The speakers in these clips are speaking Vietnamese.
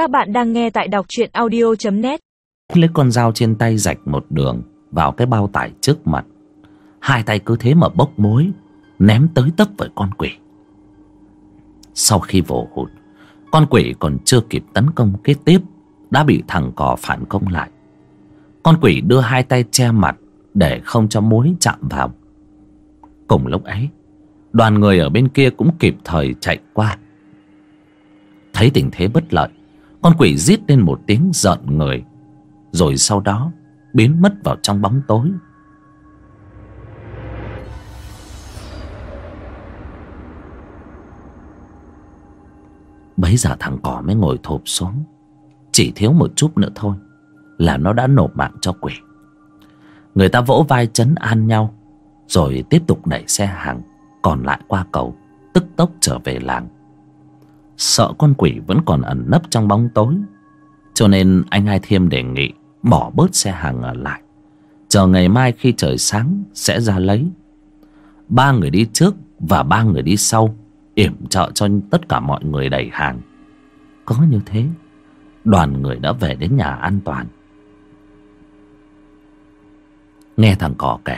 Các bạn đang nghe tại đọc truyện audio.net Lấy con dao trên tay rạch một đường, Vào cái bao tải trước mặt. Hai tay cứ thế mà bốc mối, Ném tới tấp với con quỷ. Sau khi vồ hụt, Con quỷ còn chưa kịp tấn công kế tiếp, Đã bị thằng cò phản công lại. Con quỷ đưa hai tay che mặt Để không cho mối chạm vào. Cùng lúc ấy, Đoàn người ở bên kia cũng kịp thời chạy qua. Thấy tình thế bất lợi con quỷ rít lên một tiếng giận người, Rồi sau đó Biến mất vào trong bóng tối. Bấy giờ thằng cỏ mới ngồi thộp xuống, Chỉ thiếu một chút nữa thôi Là nó đã nộp mạng cho quỷ. Người ta vỗ vai chấn an nhau, Rồi tiếp tục đẩy xe hàng, Còn lại qua cầu, Tức tốc trở về làng. Sợ con quỷ vẫn còn ẩn nấp trong bóng tối. Cho nên anh Hai Thiêm đề nghị Bỏ bớt xe hàng ở lại. Chờ ngày mai khi trời sáng Sẽ ra lấy. Ba người đi trước và ba người đi sau yểm trợ cho tất cả mọi người đẩy hàng. Có như thế, đoàn người đã về đến nhà an toàn. Nghe thằng cò kể,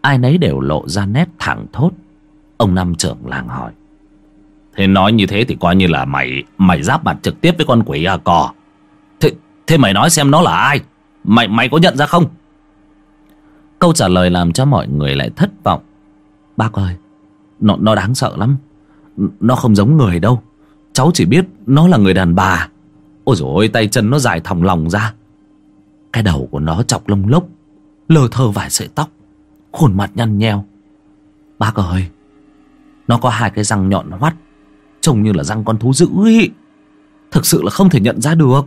ai nấy đều lộ ra nét thẳng thốt. Ông năm trưởng làng hỏi thế nói như thế thì coi như là mày mày giáp mặt trực tiếp với con quỷ à cò. Thế thế mày nói xem nó là ai? Mày mày có nhận ra không? Câu trả lời làm cho mọi người lại thất vọng. Bác ơi, nó nó đáng sợ lắm. Nó không giống người đâu. Cháu chỉ biết nó là người đàn bà. Ôi dồi ôi, tay chân nó dài thòng lòng ra. Cái đầu của nó chọc lông lốc, Lơ thơ vài sợi tóc, Khuôn mặt nhăn nheo. Bác ơi, Nó có hai cái răng nhọn hoắt. Trông như là răng con thú dữ ý. Thực sự là không thể nhận ra được.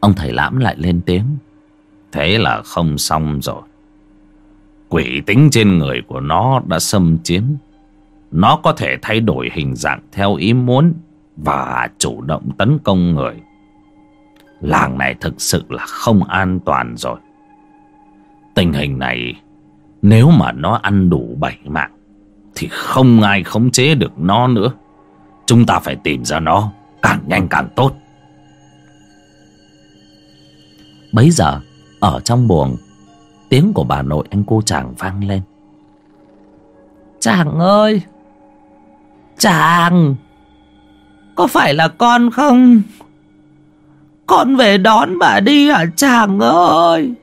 Ông thầy lãm lại lên tiếng. Thế là không xong rồi. Quỷ tính trên người của nó đã xâm chiếm. Nó có thể thay đổi hình dạng theo ý muốn và chủ động tấn công người. Làng này thực sự là không an toàn rồi. Tình hình này, nếu mà nó ăn đủ bảy mạng thì không ai khống chế được nó nữa. Chúng ta phải tìm ra nó càng nhanh càng tốt. Bấy giờ, ở trong buồng, tiếng của bà nội anh cô chàng vang lên. Chàng ơi! Chàng Có phải là con không Con về đón bà đi hả chàng ơi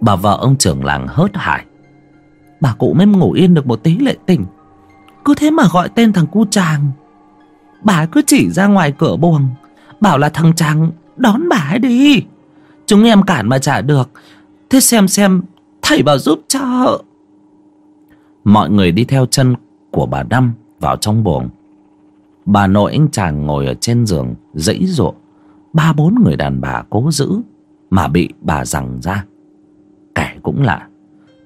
Bà vợ ông trưởng làng hớt hải Bà cụ mới ngủ yên được một tí lệ tỉnh Cứ thế mà gọi tên thằng cu chàng Bà cứ chỉ ra ngoài cửa buồng, Bảo là thằng chàng đón bà ấy đi Chúng em cản mà trả được Thế xem xem Thầy bảo giúp cho Mọi người đi theo chân của bà Năm vào trong buồng. Bà nội anh chàng ngồi ở trên giường, dãy ruộng. Ba bốn người đàn bà cố giữ, mà bị bà rằng ra. Kẻ cũng lạ.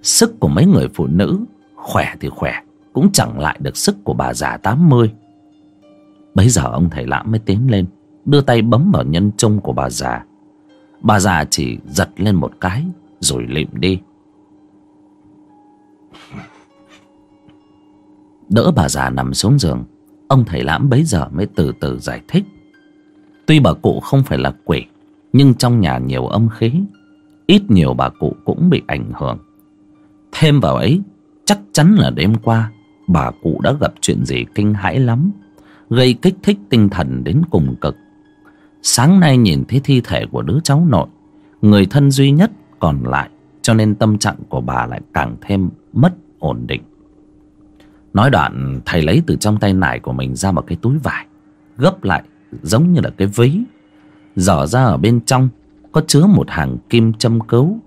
Sức của mấy người phụ nữ, khỏe thì khỏe, cũng chẳng lại được sức của bà già tám mươi. Bấy giờ ông thầy lãm mới tiến lên, đưa tay bấm vào nhân trung của bà già. Bà già chỉ giật lên một cái, rồi lịm đi. Đỡ bà già nằm xuống giường, Ông thầy lãm bấy giờ mới từ từ giải thích Tuy bà cụ không phải là quỷ, Nhưng trong nhà nhiều âm khí, Ít nhiều bà cụ cũng bị ảnh hưởng Thêm vào ấy, Chắc chắn là đêm qua, Bà cụ đã gặp chuyện gì kinh hãi lắm, Gây kích thích tinh thần đến cùng cực. Sáng nay nhìn thấy thi thể của đứa cháu nội, Người thân duy nhất còn lại, Cho nên tâm trạng của bà lại càng thêm mất ổn định. Nói đoạn, thầy lấy từ trong tay nải của mình ra một cái túi vải, Gấp lại, giống như là cái ví. Dở ra ở bên trong, Có chứa một hàng kim châm cứu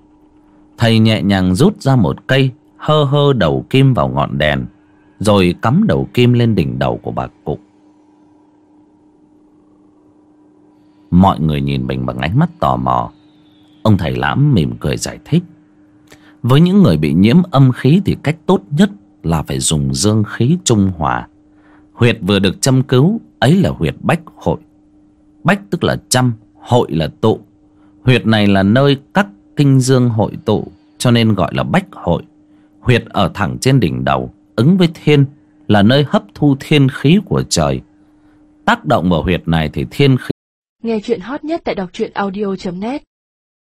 Thầy nhẹ nhàng rút ra một cây Hơ hơ đầu kim vào ngọn đèn Rồi cắm đầu kim lên đỉnh đầu của bà cụ Mọi người nhìn mình bằng ánh mắt tò mò Ông thầy lãm mỉm cười giải thích Với những người bị nhiễm âm khí Thì cách tốt nhất là phải dùng dương khí trung hòa. Huyệt vừa được châm cứu, ấy là huyệt bách hội. Bách tức là trăm hội là tụ. Huyệt này là nơi các kinh dương hội tụ, cho nên gọi là bách hội. Huyệt ở thẳng trên đỉnh đầu, ứng với thiên, là nơi hấp thu thiên khí của trời tác động vào huyệt này thì thiên khí Nghe chuyện hot nhất tại đọc truyện audio.net